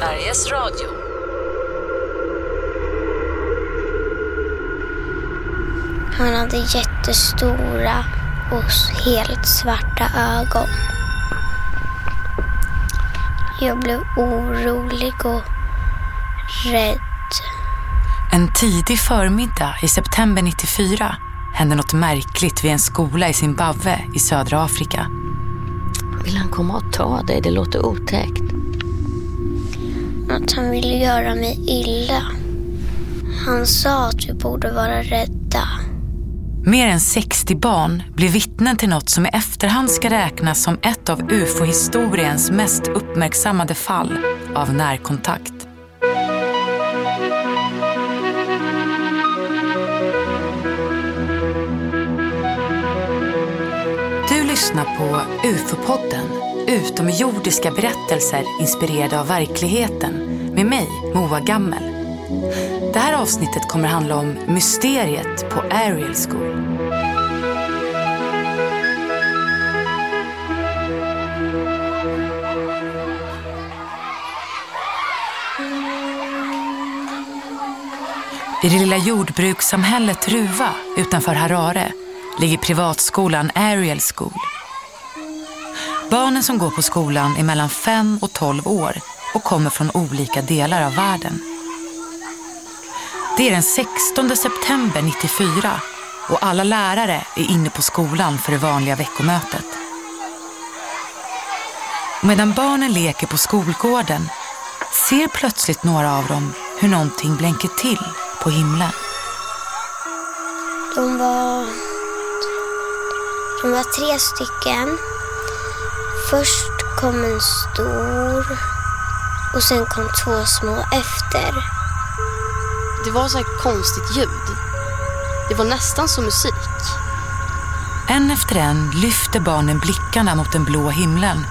Sveriges Radio. Han hade jättestora och helt svarta ögon. Jag blev orolig och rädd. En tidig förmiddag i september 94 hände något märkligt vid en skola i Zimbabwe i södra Afrika. Vill han komma och ta dig? Det låter otäckt. Att han ville göra mig illa. Han sa att vi borde vara rädda. Mer än 60 barn blev vittnen till något som i efterhand ska räknas som ett av ufo-historiens mest uppmärksammade fall av närkontakt. Du lyssnar på UFO-podden, utomjordiska berättelser inspirerade av verkligheten med mig, Moa Gammel. Det här avsnittet kommer handla om mysteriet på Ariel School. I det lilla jordbrukssamhället Ruva utanför Harare ligger privatskolan Ariel School. Barnen som går på skolan är mellan 5 och 12 år och kommer från olika delar av världen. Det är den 16 september 94 och alla lärare är inne på skolan för det vanliga veckomötet. Medan barnen leker på skolgården ser plötsligt några av dem hur någonting blänker till på himlen. De var, de var tre stycken. Först kom en stor och sen kom två små efter. Det var så här konstigt ljud. Det var nästan som musik. En efter en lyfter barnen blickarna mot den blå himlen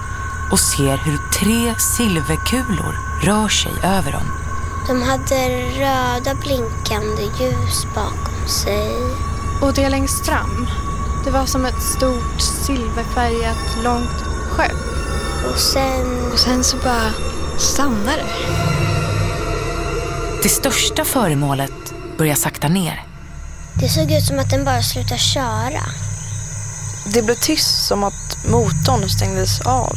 och ser hur tre silverkulor rör sig över dem. De hade röda blinkande ljus bakom sig. Och det längst fram, det var som ett stort silverfärgat långt skepp. Och sen... Och sen så bara stannade det. Det största föremålet börjar sakta ner. Det såg ut som att den bara slutade köra. Det blev tyst som att motorn stängdes av.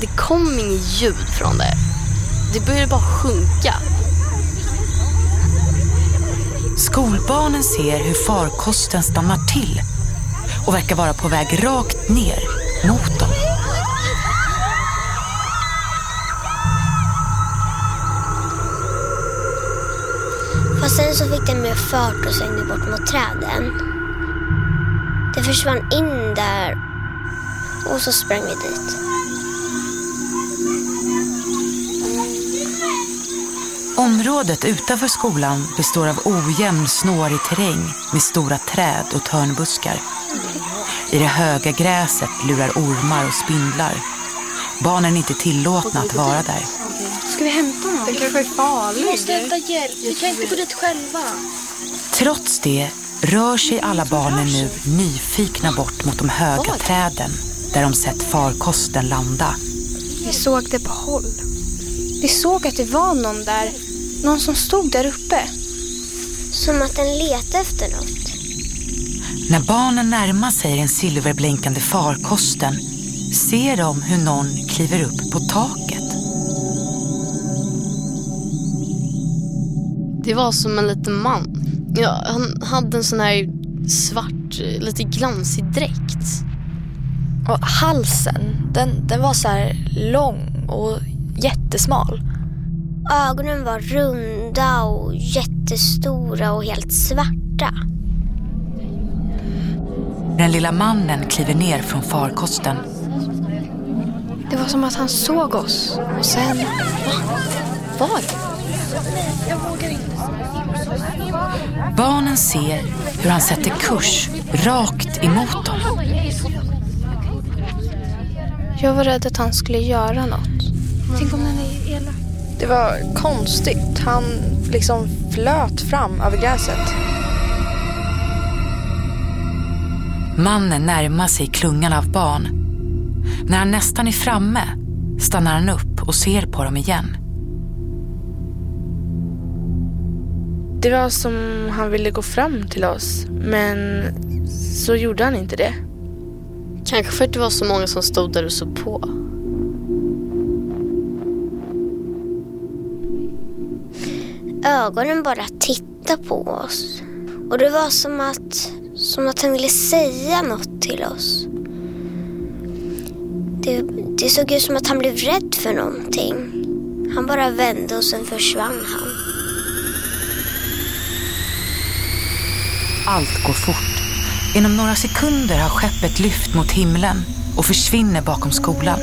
Det kom inget ljud från det. Det började bara sjunka. Skolbarnen ser hur farkosten stannar till och verkar vara på väg rakt ner mot dem. Fast sen så fick den mer fart och svängde bort mot träden. Det försvann in där och så sprang vi dit. Området utanför skolan består av ojämn, snårig terräng med stora träd och törnbuskar. I det höga gräset lurar ormar och spindlar. Barnen är inte tillåtna att vara där. Ska vi hämta honom? Det kanske är farligt. Vi måste hämta hjälp. Vi kan inte gå dit själva. Trots det rör sig alla barnen nu nyfikna bort mot de höga träden där de sett farkosten landa. Vi såg det på håll. Vi såg att det var någon där. Någon som stod där uppe. Som att den letade efter något. När barnen närmar sig den silverblänkande farkosten ser de hur någon kliver upp på taket. Det var som en liten man. Ja, han hade en sån här svart, lite glansig dräkt. Och halsen, den, den var så här lång och jättesmal. Ögonen var runda och jättestora och helt svarta. Den lilla mannen kliver ner från farkosten. Det var som att han såg oss. Och sen... Var det? Barnen ser hur han sätter kurs rakt emot dem. Jag var rädd att han skulle göra något. Tänk om den är elak. Det var konstigt. Han liksom flöt fram över gräset. Mannen närmar sig klungan av barn. När han nästan är framme stannar han upp och ser på dem igen. Det var som han ville gå fram till oss, men så gjorde han inte det. Kanske för att det var så många som stod där och såg på. Ögonen bara tittade på oss. Och det var som att som att han ville säga något till oss. Det, det såg ut som att han blev rädd för någonting. Han bara vände och sen försvann han. Allt går fort. Inom några sekunder har skeppet lyft mot himlen och försvinner bakom skolan.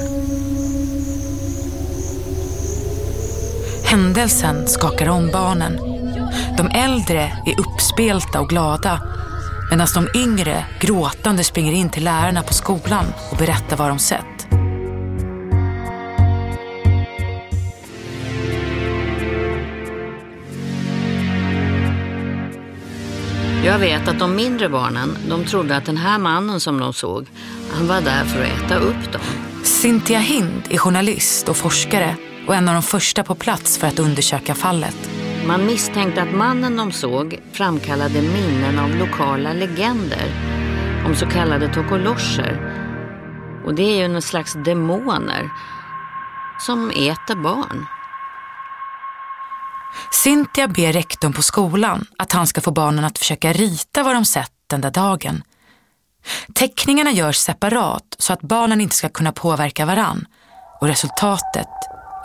Händelsen skakar om barnen. De äldre är uppspelta och glada medan de yngre gråtande springer in till lärarna på skolan och berättar vad de sett. Jag vet att de mindre barnen, de trodde att den här mannen som de såg, han var där för att äta upp dem. Cynthia Hind är journalist och forskare och en av de första på plats för att undersöka fallet. Man misstänkte att mannen de såg framkallade minnen av lokala legender om så kallade tokoloscher. Och det är ju någon slags demoner som äter barn. Cynthia ber rektorn på skolan att han ska få barnen att försöka rita vad de sett den där dagen. Teckningarna görs separat så att barnen inte ska kunna påverka varann och resultatet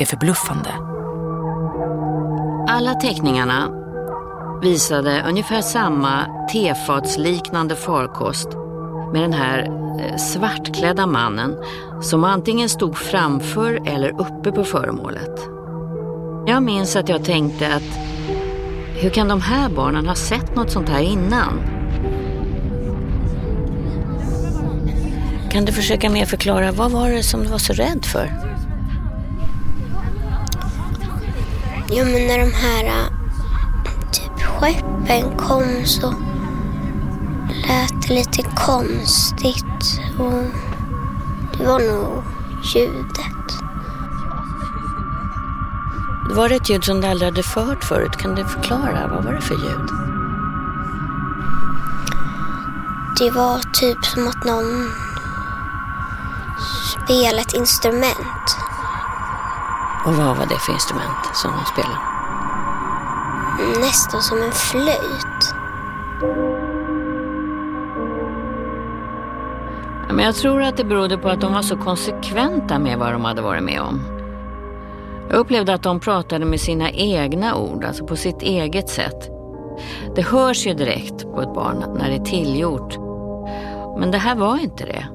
är förbluffande. Alla teckningarna visade ungefär samma tefatsliknande farkost med den här eh, svartklädda mannen som antingen stod framför eller uppe på föremålet. Jag minns att jag tänkte att hur kan de här barnen ha sett något sånt här innan? Kan du försöka mer förklara, vad var det som du var så rädd för? Jo, men när de här äh, typ skeppen kom så lät det lite konstigt och det var nog ljudet. Var det ett ljud som du aldrig hade hört förut? Kan du förklara? Vad var det för ljud? Det var typ som att någon spelade ett instrument. Och vad var det för instrument som de spelade? Nästan som en flöjt. Men jag tror att det berodde på att de var så konsekventa med vad de hade varit med om. Jag upplevde att de pratade med sina egna ord, alltså på sitt eget sätt. Det hörs ju direkt på ett barn när det är tillgjort. Men det här var inte det.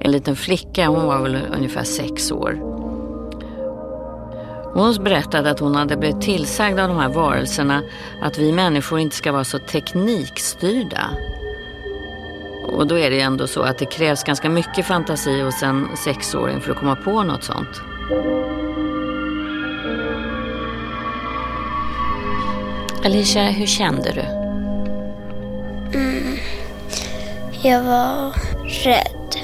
En liten flicka, hon var väl ungefär sex år. Hon berättade att hon hade blivit tillsagd av de här varelserna att vi människor inte ska vara så teknikstyrda. Och då är det ändå så att det krävs ganska mycket fantasi hos en sexåring för att komma på något sånt. Alicia, hur kände du? Mm. Jag var rädd.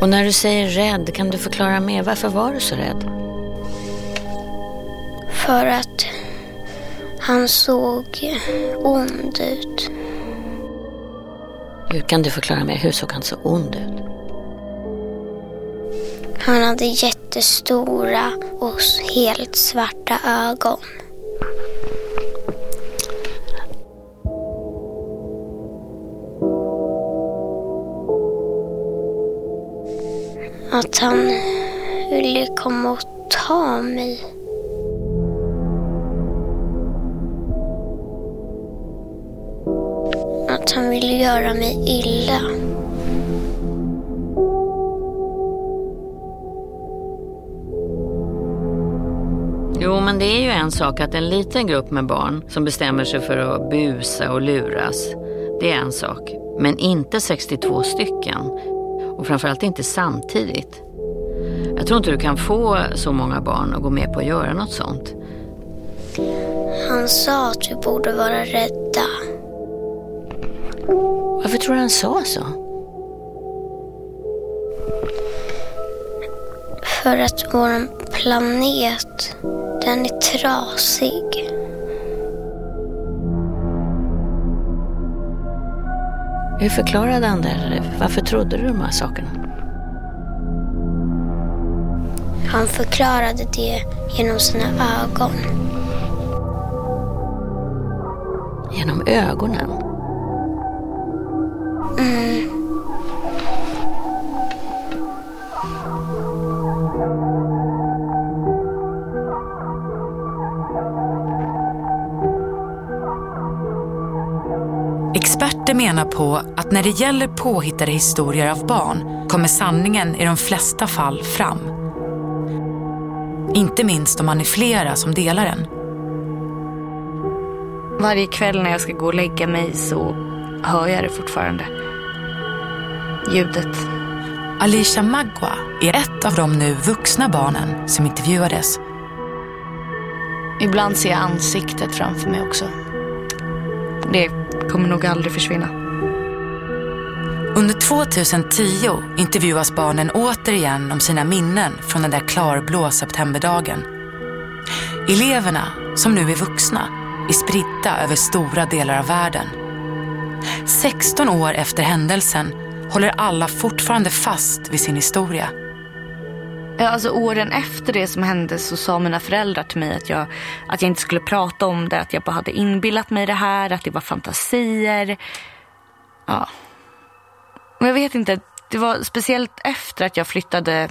Och när du säger rädd, kan du förklara mer? Varför var du så rädd? För att han såg ond ut. Hur kan du förklara mer? Hur såg han så ond ut? Han hade jättestora och helt svarta ögon. Att han ville komma och ta mig. Att han ville göra mig illa. Jo, men det är ju en sak att en liten grupp med barn som bestämmer sig för att busa och luras, det är en sak. Men inte 62 stycken. Och framförallt inte samtidigt. Jag tror inte du kan få så många barn att gå med på att göra något sånt. Han sa att vi borde vara rädda. Varför tror du han sa så? För att vår planet, den är trasig. Hur förklarade han det? Varför trodde du de här sakerna? Han förklarade det genom sina ögon. Genom ögonen? Menar på att när det gäller påhittade historier av barn kommer sanningen i de flesta fall fram. Inte minst om man är flera som delar den. Varje kväll när jag ska gå och lägga mig så hör jag det fortfarande. Ljudet. Alicia Magua är ett av de nu vuxna barnen som intervjuades. Ibland ser jag ansiktet framför mig också. Det kommer nog aldrig försvinna. Under 2010 intervjuas barnen återigen om sina minnen från den där klarblå septemberdagen. Eleverna, som nu är vuxna, är spridda över stora delar av världen. 16 år efter händelsen håller alla fortfarande fast vid sin historia. Ja, alltså åren efter det som hände så sa mina föräldrar till mig att jag, att jag inte skulle prata om det, att jag bara hade inbillat mig det här, att det var fantasier. Ja. Men jag vet inte, det var speciellt efter att jag flyttade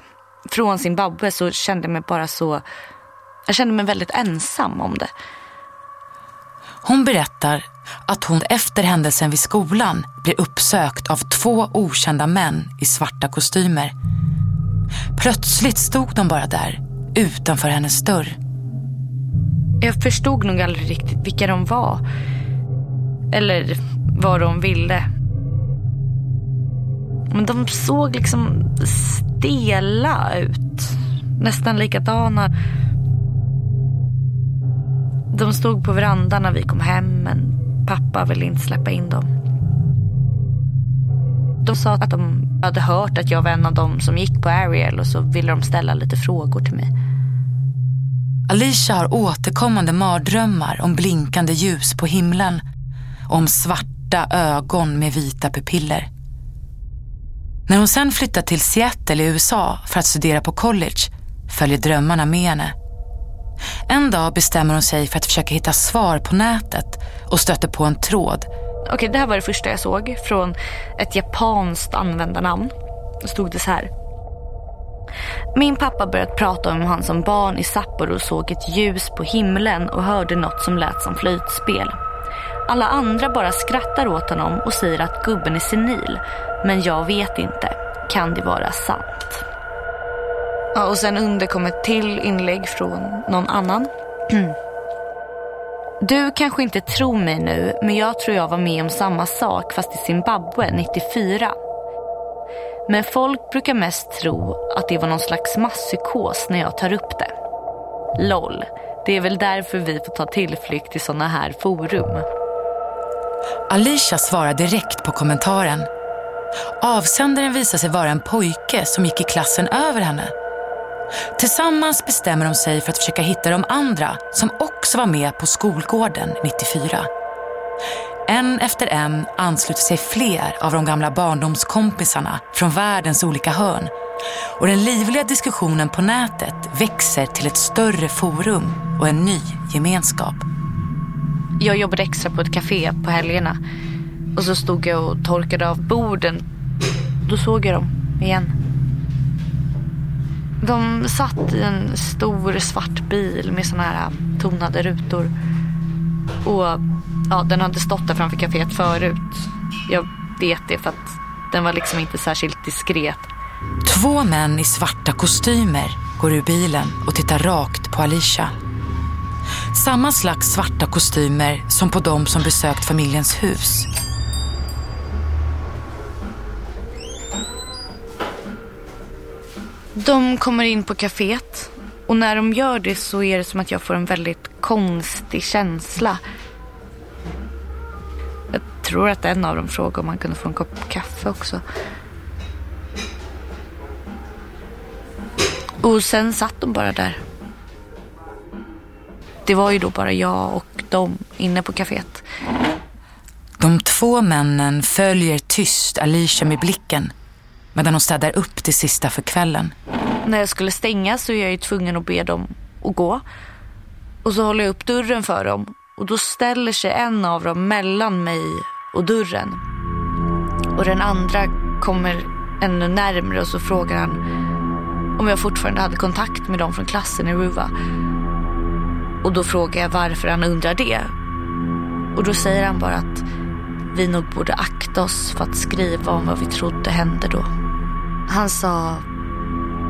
från Zimbabwe så kände jag mig bara så, jag kände mig väldigt ensam om det. Hon berättar att hon efter händelsen vid skolan blir uppsökt av två okända män i svarta kostymer. Plötsligt stod de bara där, utanför hennes dörr. Jag förstod nog aldrig riktigt vilka de var. Eller vad de ville. Men de såg liksom stela ut. Nästan likadana. De stod på verandan när vi kom hem men pappa ville inte släppa in dem. De sa att de hade hört att jag var en av dem som gick på Ariel och så ville de ställa lite frågor till mig. Alicia har återkommande mardrömmar om blinkande ljus på himlen och om svarta ögon med vita pupiller. När hon sen flyttar till Seattle i USA för att studera på college följer drömmarna med henne. En dag bestämmer hon sig för att försöka hitta svar på nätet och stöter på en tråd. Okej, det här var det första jag såg från ett japanskt användarnamn. Då stod det så här. Min pappa började prata om hur han som barn i Sapporo såg ett ljus på himlen och hörde något som lät som flöjtspel. Alla andra bara skrattar åt honom och säger att gubben är senil. Men jag vet inte. Kan det vara sant? Ja, och sen under kom ett till inlägg från någon annan. Du kanske inte tror mig nu, men jag tror jag var med om samma sak fast i Zimbabwe 94. Men folk brukar mest tro att det var någon slags masspsykos när jag tar upp det. LOL. Det är väl därför vi får ta tillflykt till såna här forum. Alicia svarar direkt på kommentaren. Avsändaren visar sig vara en pojke som gick i klassen över henne. Tillsammans bestämmer de sig för att försöka hitta de andra som också var med på skolgården 94. En efter en ansluter sig fler av de gamla barndomskompisarna från världens olika hörn. Och den livliga diskussionen på nätet växer till ett större forum och en ny gemenskap. Jag jobbade extra på ett café på helgerna. Och så stod jag och torkade av borden. Då såg jag dem igen. De satt i en stor svart bil med såna här äh, tonade rutor. Och ja, den hade stått där framför kaféet förut. Jag vet det för att den var liksom inte särskilt diskret. Två män i svarta kostymer går ur bilen och tittar rakt på Alicia. Samma slags svarta kostymer som på de som besökt familjens hus. De kommer in på kaféet och när de gör det så är det som att jag får en väldigt konstig känsla. Jag tror att en av dem frågade om man kunde få en kopp kaffe också. Och sen satt de bara där. Det var ju då bara jag och de inne på kaféet. De De två männen följer tyst Alicia med blicken medan hon städar upp det sista för kvällen. När jag skulle stänga så är jag ju tvungen att be dem att gå. Och så håller jag upp dörren för dem och då ställer sig en av dem mellan mig och dörren. Och den andra kommer ännu närmre och så frågar han om jag fortfarande hade kontakt med dem från klassen i Ruva. Och då frågar jag varför han undrar det. Och då säger han bara att vi nog borde akta oss för att skriva om vad vi trodde hände då. Han sa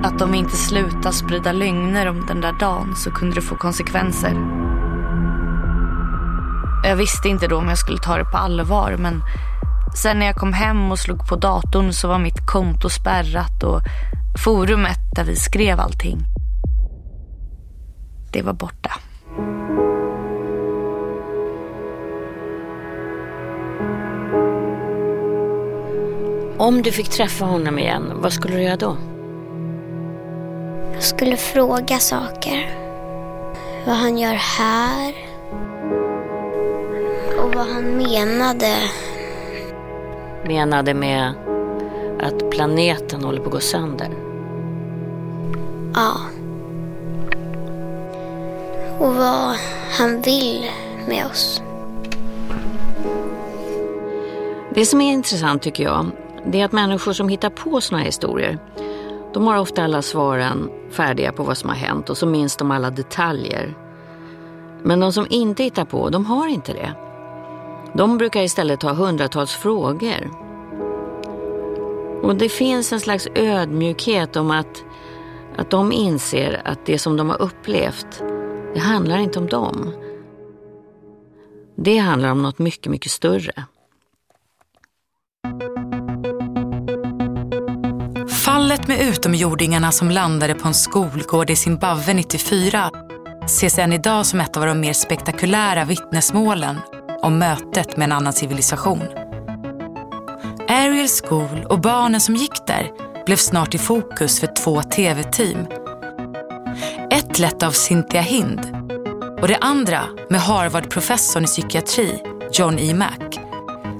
att om vi inte slutar sprida lögner om den där dagen så kunde det få konsekvenser. Jag visste inte då om jag skulle ta det på allvar men sen när jag kom hem och slog på datorn så var mitt konto spärrat och forumet där vi skrev allting. Det var borta. Om du fick träffa honom igen, vad skulle du göra då? Jag skulle fråga saker. Vad han gör här. Och vad han menade. Menade med att planeten håller på att gå sönder? Ja. Och vad han vill med oss. Det som är intressant tycker jag, det är att människor som hittar på såna här historier, de har ofta alla svaren färdiga på vad som har hänt och så minns de alla detaljer. Men de som inte hittar på, de har inte det. De brukar istället ha hundratals frågor. Och det finns en slags ödmjukhet om att, att de inser att det som de har upplevt, det handlar inte om dem. Det handlar om något mycket, mycket större. Fallet med utomjordingarna som landade på en skolgård i Zimbabwe 94 ses än idag som ett av de mer spektakulära vittnesmålen om mötet med en annan civilisation. Ariel School och barnen som gick där blev snart i fokus för två tv-team. Ett lett av Cynthia Hind och det andra med Harvard-professorn i psykiatri, John E. Mack,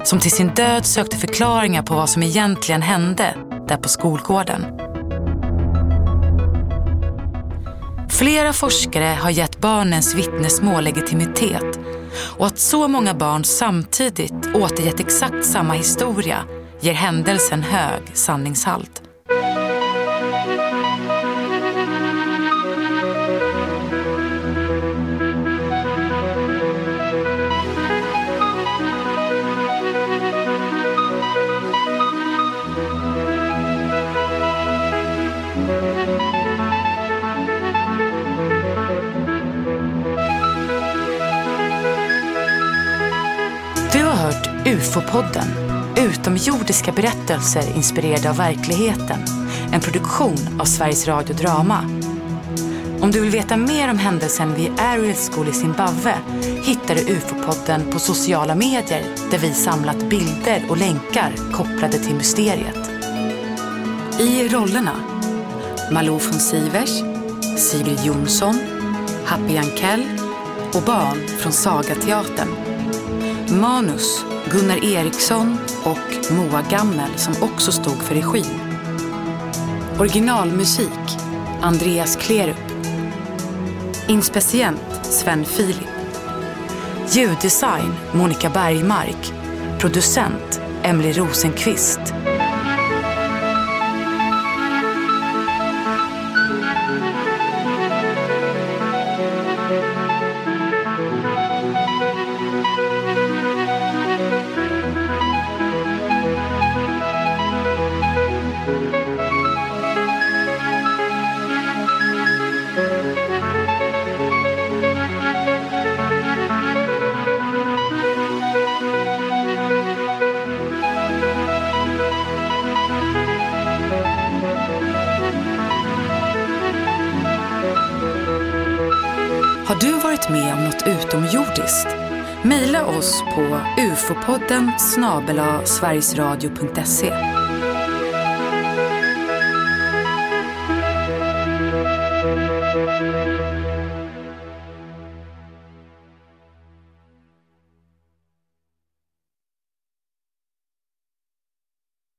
som till sin död sökte förklaringar på vad som egentligen hände där på skolgården. Flera forskare har gett barnens vittnesmål legitimitet och att så många barn samtidigt återgett exakt samma historia ger händelsen hög sanningshalt. UFO-podden, utomjordiska berättelser inspirerade av verkligheten. En produktion av Sveriges Radio Drama. Om du vill veta mer om händelsen vid Ariel School i Zimbabwe hittar du UFO-podden på sociala medier där vi samlat bilder och länkar kopplade till mysteriet. I rollerna Malou von Sivers, Sigrid Jonsson, Happy Jankell och barn från Sagateatern. Manus Gunnar Eriksson och Moa Gammel som också stod för regin. Originalmusik Andreas Klerup. Inspecient Sven Filip. Ljuddesign Monica Bergmark. Producent Emily Rosenqvist. Nordiskt. Maila oss på ufopodden snabela sverigesradio.se.